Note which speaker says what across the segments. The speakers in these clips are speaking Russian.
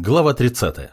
Speaker 1: Глава 30.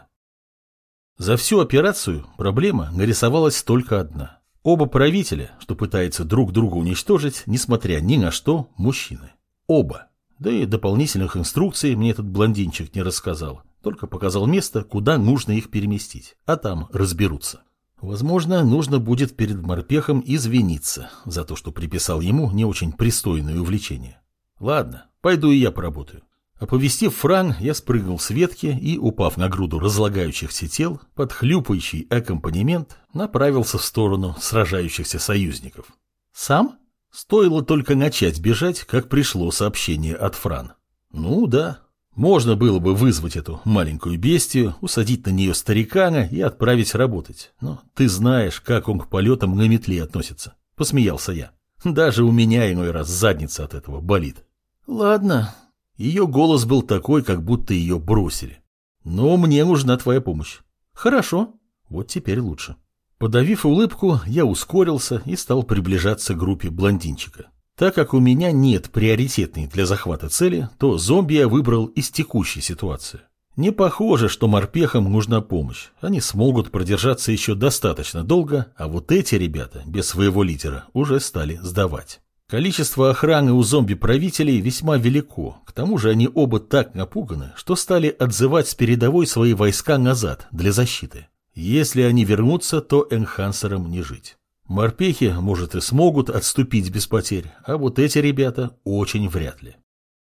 Speaker 1: За всю операцию проблема нарисовалась только одна. Оба правителя, что пытаются друг друга уничтожить, несмотря ни на что, мужчины. Оба. Да и дополнительных инструкций мне этот блондинчик не рассказал, только показал место, куда нужно их переместить, а там разберутся. Возможно, нужно будет перед морпехом извиниться за то, что приписал ему не очень пристойное увлечение. Ладно, пойду и я поработаю. Оповестив Фран, я спрыгнул с ветки и, упав на груду разлагающихся тел, под хлюпающий аккомпанемент направился в сторону сражающихся союзников. Сам? Стоило только начать бежать, как пришло сообщение от Фран. Ну да, можно было бы вызвать эту маленькую бестию, усадить на нее старикана и отправить работать. Но ты знаешь, как он к полетам на метле относится. Посмеялся я. Даже у меня иной раз задница от этого болит. Ладно, ее голос был такой, как будто ее бросили. Но мне нужна твоя помощь. Хорошо, вот теперь лучше. Подавив улыбку, я ускорился и стал приближаться к группе блондинчика. Так как у меня нет приоритетной для захвата цели, то зомби я выбрал из текущей ситуации. Не похоже, что морпехам нужна помощь. Они смогут продержаться еще достаточно долго, а вот эти ребята без своего лидера уже стали сдавать. Количество охраны у зомби-правителей весьма велико, к тому же они оба так напуганы, что стали отзывать с передовой свои войска назад для защиты. Если они вернутся, то энхансерам не жить. Морпехи, может, и смогут отступить без потерь, а вот эти ребята очень вряд ли.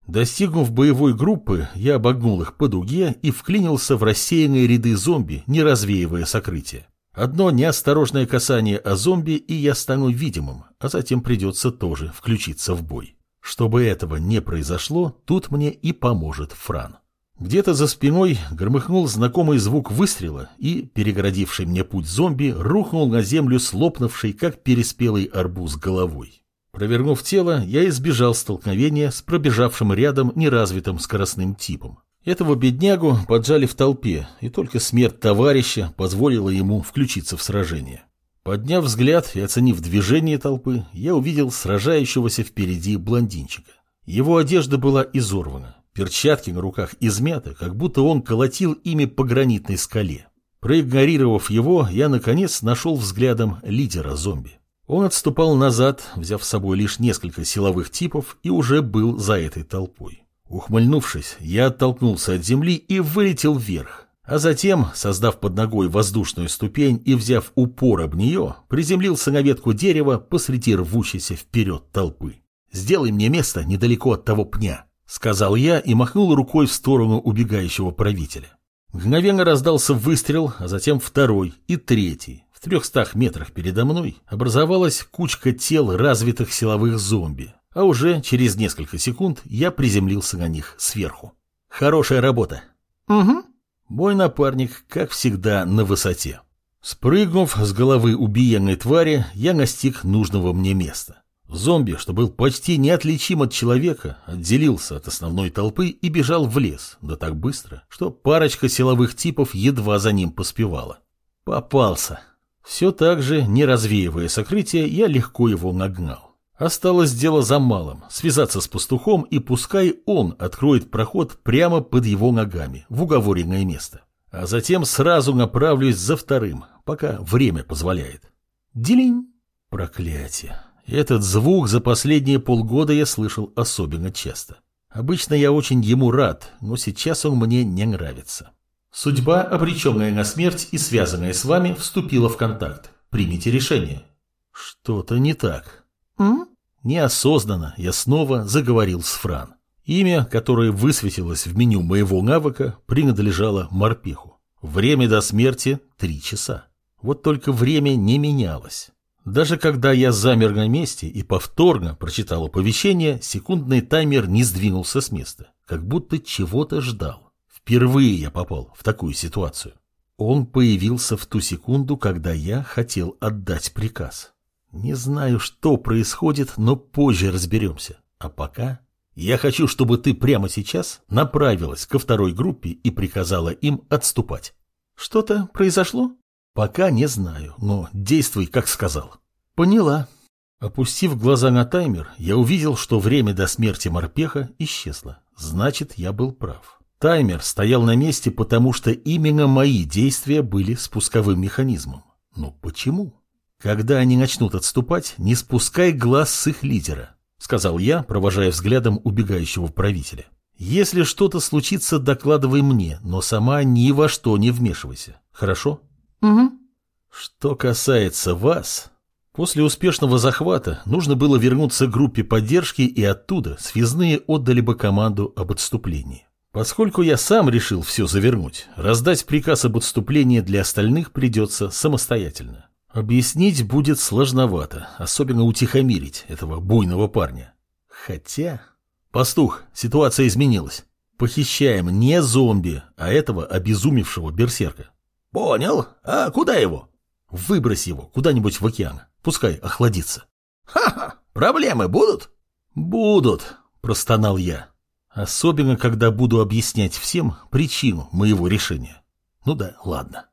Speaker 1: Достигнув боевой группы, я обогнул их по дуге и вклинился в рассеянные ряды зомби, не развеивая сокрытие. Одно неосторожное касание о зомби, и я стану видимым, а затем придется тоже включиться в бой. Чтобы этого не произошло, тут мне и поможет Фран. Где-то за спиной громыхнул знакомый звук выстрела, и, перегородивший мне путь зомби, рухнул на землю слопнувший, как переспелый арбуз, головой. Провернув тело, я избежал столкновения с пробежавшим рядом неразвитым скоростным типом. Этого беднягу поджали в толпе, и только смерть товарища позволила ему включиться в сражение. Подняв взгляд и оценив движение толпы, я увидел сражающегося впереди блондинчика. Его одежда была изорвана, перчатки на руках измяты, как будто он колотил ими по гранитной скале. Проигнорировав его, я, наконец, нашел взглядом лидера зомби. Он отступал назад, взяв с собой лишь несколько силовых типов, и уже был за этой толпой. Ухмыльнувшись, я оттолкнулся от земли и вылетел вверх, а затем, создав под ногой воздушную ступень и взяв упор об нее, приземлился на ветку дерева посреди рвущейся вперед толпы. «Сделай мне место недалеко от того пня», — сказал я и махнул рукой в сторону убегающего правителя. Мгновенно раздался выстрел, а затем второй и третий. В трехстах метрах передо мной образовалась кучка тел развитых силовых зомби, а уже через несколько секунд я приземлился на них сверху. Хорошая работа. Угу. Мой напарник, как всегда, на высоте. Спрыгнув с головы убиенной твари, я настиг нужного мне места. Зомби, что был почти неотличим от человека, отделился от основной толпы и бежал в лес, да так быстро, что парочка силовых типов едва за ним поспевала. Попался. Все так же, не развеивая сокрытие, я легко его нагнал. Осталось дело за малым – связаться с пастухом, и пускай он откроет проход прямо под его ногами, в уговоренное место. А затем сразу направлюсь за вторым, пока время позволяет. Делинь! Проклятие. Этот звук за последние полгода я слышал особенно часто. Обычно я очень ему рад, но сейчас он мне не нравится. Судьба, обреченная на смерть и связанная с вами, вступила в контакт. Примите решение. Что-то не так. «М?» Неосознанно я снова заговорил с Фран. Имя, которое высветилось в меню моего навыка, принадлежало морпеху. Время до смерти – три часа. Вот только время не менялось. Даже когда я замер на месте и повторно прочитал оповещение, секундный таймер не сдвинулся с места, как будто чего-то ждал. Впервые я попал в такую ситуацию. Он появился в ту секунду, когда я хотел отдать приказ. Не знаю, что происходит, но позже разберемся. А пока я хочу, чтобы ты прямо сейчас направилась ко второй группе и приказала им отступать. Что-то произошло? Пока не знаю, но действуй, как сказал. Поняла. Опустив глаза на таймер, я увидел, что время до смерти морпеха исчезло. Значит, я был прав. Таймер стоял на месте, потому что именно мои действия были спусковым механизмом. Но почему? Когда они начнут отступать, не спускай глаз с их лидера, сказал я, провожая взглядом убегающего правителя. Если что-то случится, докладывай мне, но сама ни во что не вмешивайся. Хорошо?
Speaker 2: Угу.
Speaker 1: Что касается вас, после успешного захвата нужно было вернуться к группе поддержки и оттуда связные отдали бы команду об отступлении. Поскольку я сам решил все завернуть, раздать приказ об отступлении для остальных придется самостоятельно. Объяснить будет сложновато, особенно утихомирить этого буйного парня. Хотя... Пастух, ситуация изменилась. Похищаем не зомби, а этого обезумевшего берсерка.
Speaker 2: Понял. А куда его?
Speaker 1: Выбрось его куда-нибудь в океан. Пускай охладится.
Speaker 2: Ха-ха, проблемы будут?
Speaker 1: Будут, простонал я. Особенно, когда буду объяснять всем причину моего решения. Ну да, ладно.